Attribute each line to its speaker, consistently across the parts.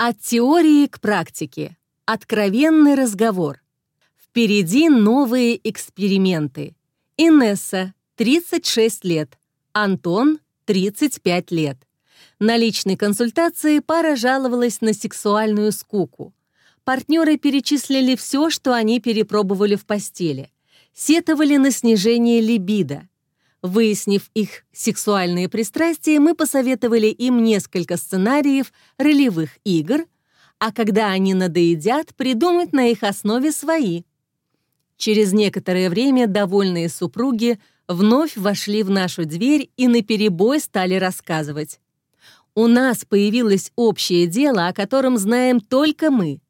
Speaker 1: От теории к практике. Откровенный разговор. Впереди новые эксперименты. Инесса, 36 лет. Антон, 35 лет. На личной консультации пара жаловалась на сексуальную скуку. Партнеры перечислили все, что они перепробовали в постели. Сетовали на снижение либидо. Выяснив их сексуальные пристрастия, мы посоветовали им несколько сценариев ролевых игр, а когда они надоедят, придумать на их основе свои. Через некоторое время довольные супруги вновь вошли в нашу дверь и наперебой стали рассказывать. У нас появилось общее дело, о котором знаем только мы.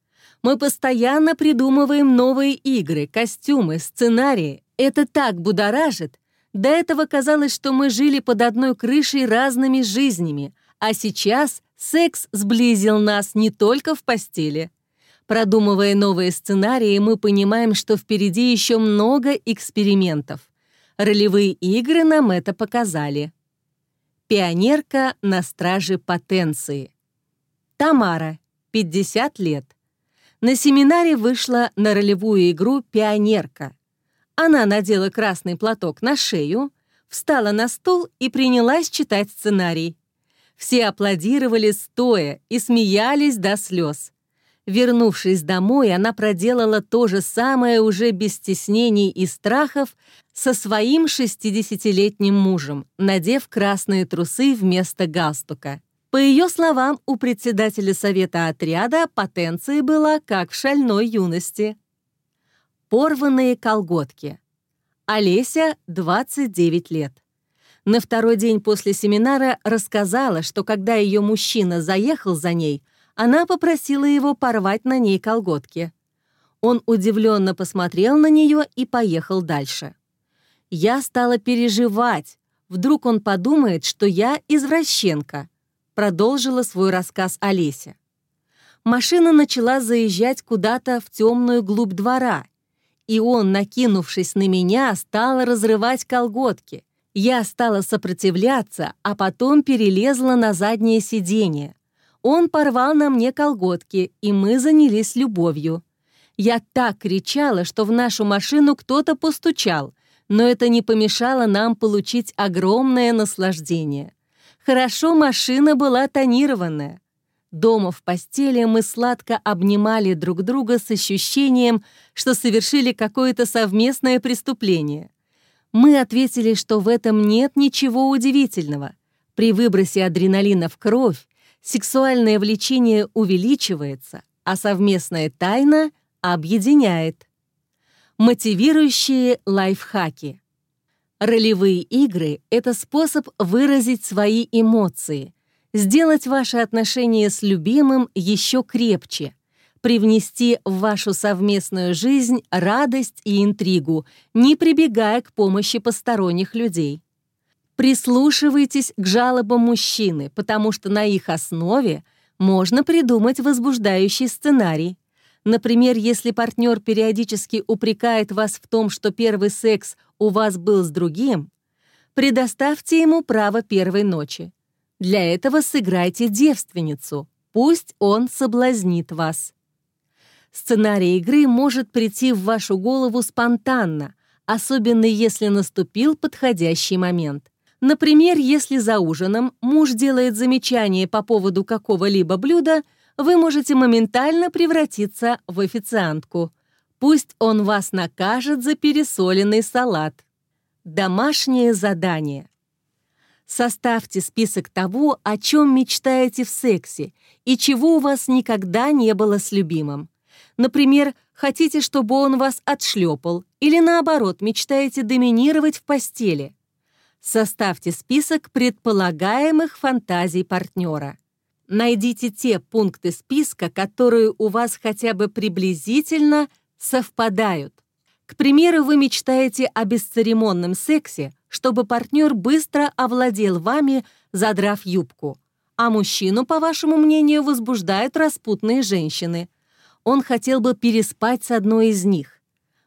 Speaker 1: Мы постоянно придумываем новые игры, костюмы, сценарии. Это так будоражит, до этого казалось, что мы жили под одной крышей разными жизнями, а сейчас секс сблизил нас не только в постели. Продумывая новые сценарии, мы понимаем, что впереди еще много экспериментов. Ролевые игры нам это показали. Пионерка на страже потенции. Тамара, 50 лет. На семинаре вышла на ролевую игру «Пионерка». Она надела красный платок на шею, встала на стул и принялась читать сценарий. Все аплодировали стоя и смеялись до слез. Вернувшись домой, она проделала то же самое уже без стеснений и страхов со своим 60-летним мужем, надев красные трусы вместо галстука. По ее словам, у председателя совета отряда потенции была как в шальной юности. Порванные колготки. Олеся, 29 лет. На второй день после семинара рассказала, что когда ее мужчина заехал за ней, она попросила его порвать на ней колготки. Он удивленно посмотрел на нее и поехал дальше. Я стала переживать. Вдруг он подумает, что я извращенка. Продолжила свой рассказ Олеся. Машина начала заезжать куда-то в темную глубь двора, и он, накинувшись на меня, стал разрывать колготки. Я стала сопротивляться, а потом перелезла на заднее сиденье. Он порвал на мне колготки, и мы занялись любовью. Я так кричала, что в нашу машину кто-то постучал, но это не помешало нам получить огромное наслаждение. Хорошо машина была тонированная. Дома в постели мы сладко обнимали друг друга с ощущением, что совершили какое-то совместное преступление. Мы ответили, что в этом нет ничего удивительного. При выбросе адреналина в кровь сексуальное влечение увеличивается, а совместная тайна объединяет. Мотивирующие лайфхаки. Ролевые игры — это способ выразить свои эмоции — сделать ваши отношения с любимым еще крепче, привнести в вашу совместную жизнь радость и интригу, не прибегая к помощи посторонних людей. Прислушивайтесь к жалобам мужчины, потому что на их основе можно придумать возбуждающий сценарий. Например, если партнер периодически упрекает вас в том, что первый секс у вас был с другим, предоставьте ему право первой ночи. Для этого сыграйте девственницу, пусть он соблазнит вас. Сценарий игры может прийти в вашу голову спонтанно, особенно если наступил подходящий момент. Например, если за ужином муж делает замечание по поводу какого-либо блюда, вы можете моментально превратиться в официантку. Пусть он вас накажет за пересоленный салат. Домашнее задание. Составьте список того, о чем мечтаете в сексе и чего у вас никогда не было с любимым. Например, хотите, чтобы он вас отшлепал, или наоборот, мечтаете доминировать в постели. Составьте список предполагаемых фантазий партнера. Найдите те пункты списка, которые у вас хотя бы приблизительно совпадают. К примеру, вы мечтаете о бесцеремонном сексе, чтобы партнер быстро овладел вами, задрав юбку. А мужчину, по вашему мнению, возбуждают распутные женщины. Он хотел бы переспать с одной из них.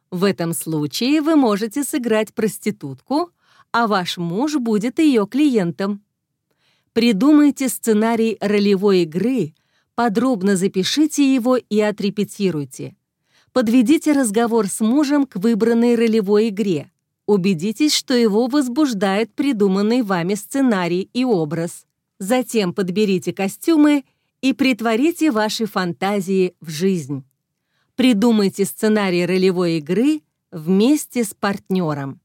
Speaker 1: В этом случае вы можете сыграть проститутку, а ваш муж будет ее клиентом. Придумайте сценарий ролевой игры, Подробно запишите его и отрепетируйте. Подведите разговор с мужем к выбранной ролевой игре. Убедитесь, что его возбуждает придуманный вами сценарий и образ. Затем подберите костюмы и притворите ваши фантазии в жизнь. Придумайте сценарий ролевой игры вместе с партнером.